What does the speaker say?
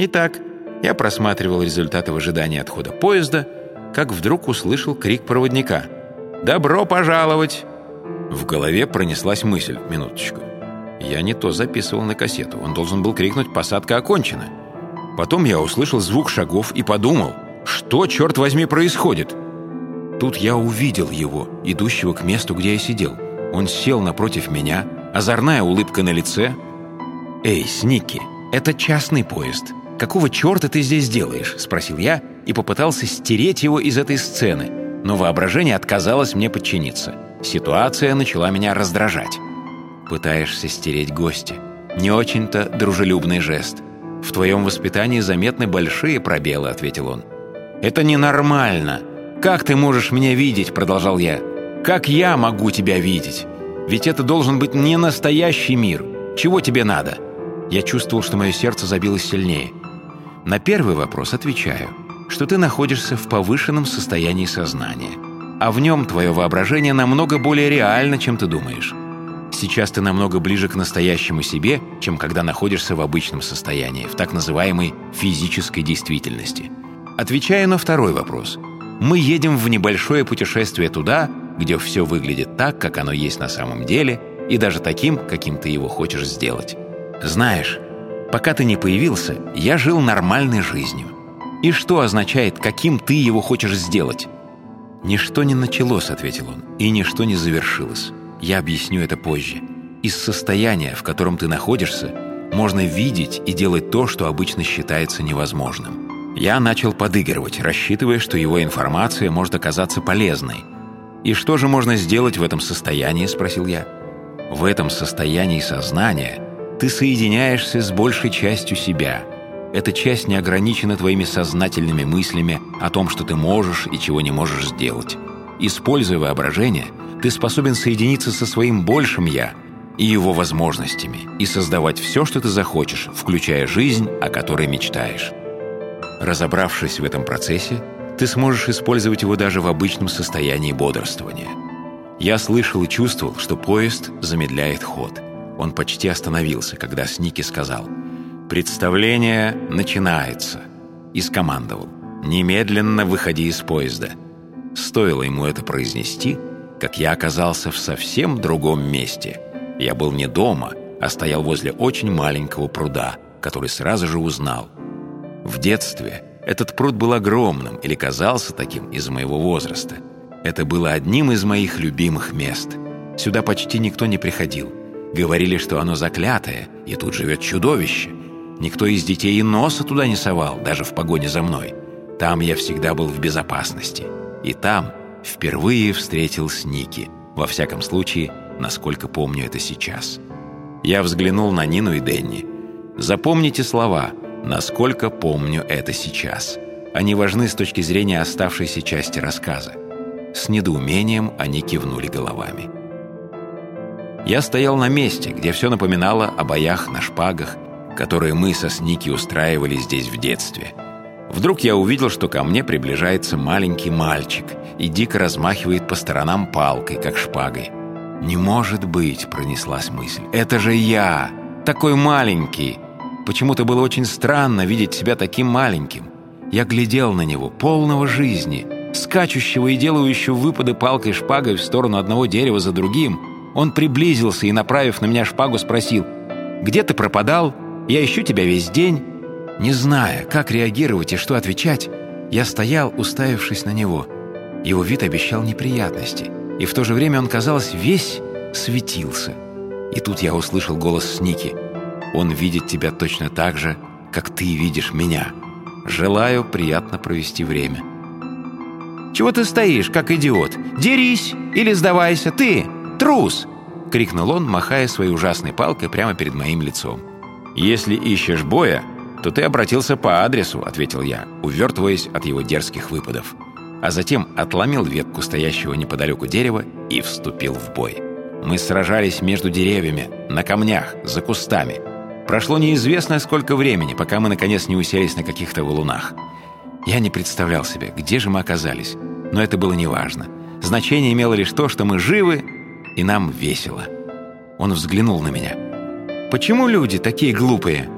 Итак, я просматривал результаты в ожидании отхода поезда, как вдруг услышал крик проводника. «Добро пожаловать!» В голове пронеслась мысль, минуточку. Я не то записывал на кассету, он должен был крикнуть «Посадка окончена!» Потом я услышал звук шагов и подумал, что, черт возьми, происходит? Тут я увидел его, идущего к месту, где я сидел. Он сел напротив меня, озорная улыбка на лице. «Эй, Сники, это частный поезд. Какого черта ты здесь делаешь?» – спросил я и попытался стереть его из этой сцены, но воображение отказалось мне подчиниться. Ситуация начала меня раздражать. «Пытаешься стереть гостя. Не очень-то дружелюбный жест. «В твоем воспитании заметны большие пробелы», — ответил он. «Это ненормально. Как ты можешь меня видеть?» — продолжал я. «Как я могу тебя видеть? Ведь это должен быть не настоящий мир. Чего тебе надо?» Я чувствовал, что мое сердце забилось сильнее. На первый вопрос отвечаю, что ты находишься в повышенном состоянии сознания, а в нем твое воображение намного более реально, чем ты думаешь. Сейчас ты намного ближе к настоящему себе, чем когда находишься в обычном состоянии, в так называемой физической действительности. Отвечая на второй вопрос, мы едем в небольшое путешествие туда, где все выглядит так, как оно есть на самом деле, и даже таким, каким ты его хочешь сделать. Знаешь, пока ты не появился, я жил нормальной жизнью. И что означает, каким ты его хочешь сделать? «Ничто не началось», — ответил он, — «и ничто не завершилось. Я объясню это позже. Из состояния, в котором ты находишься, можно видеть и делать то, что обычно считается невозможным. Я начал подыгрывать, рассчитывая, что его информация может оказаться полезной. «И что же можно сделать в этом состоянии?» – спросил я. «В этом состоянии сознания ты соединяешься с большей частью себя. Эта часть не ограничена твоими сознательными мыслями о том, что ты можешь и чего не можешь сделать. Используя воображение – ты способен соединиться со своим большим «я» и его возможностями и создавать все, что ты захочешь, включая жизнь, о которой мечтаешь. Разобравшись в этом процессе, ты сможешь использовать его даже в обычном состоянии бодрствования. Я слышал и чувствовал, что поезд замедляет ход. Он почти остановился, когда Сники сказал «Представление начинается» и скомандовал «Немедленно выходи из поезда». Стоило ему это произнести – как я оказался в совсем другом месте. Я был не дома, а стоял возле очень маленького пруда, который сразу же узнал. В детстве этот пруд был огромным или казался таким из моего возраста. Это было одним из моих любимых мест. Сюда почти никто не приходил. Говорили, что оно заклятое, и тут живет чудовище. Никто из детей и носа туда не совал, даже в погоне за мной. Там я всегда был в безопасности. И там впервые встретил Сники. Во всяком случае, насколько помню это сейчас. Я взглянул на Нину и Денни. Запомните слова «насколько помню это сейчас». Они важны с точки зрения оставшейся части рассказа. С недоумением они кивнули головами. Я стоял на месте, где все напоминало о боях на шпагах, которые мы со Сники устраивали здесь в детстве – Вдруг я увидел, что ко мне приближается маленький мальчик и дико размахивает по сторонам палкой, как шпагой. «Не может быть!» — пронеслась мысль. «Это же я! Такой маленький!» Почему-то было очень странно видеть себя таким маленьким. Я глядел на него, полного жизни, скачущего и делающего выпады палкой-шпагой в сторону одного дерева за другим. Он приблизился и, направив на меня шпагу, спросил, «Где ты пропадал? Я ищу тебя весь день». Не зная, как реагировать и что отвечать, я стоял, уставившись на него. Его вид обещал неприятности, и в то же время он, казалось, весь светился. И тут я услышал голос Сники. «Он видит тебя точно так же, как ты видишь меня. Желаю приятно провести время». «Чего ты стоишь, как идиот? Дерись или сдавайся, ты, трус!» — крикнул он, махая своей ужасной палкой прямо перед моим лицом. «Если ищешь боя, то ты обратился по адресу», — ответил я, увертываясь от его дерзких выпадов. А затем отломил ветку стоящего неподалеку дерева и вступил в бой. Мы сражались между деревьями, на камнях, за кустами. Прошло неизвестно сколько времени, пока мы наконец не уселись на каких-то валунах. Я не представлял себе, где же мы оказались, но это было неважно. Значение имело лишь то, что мы живы, и нам весело. Он взглянул на меня. «Почему люди такие глупые?»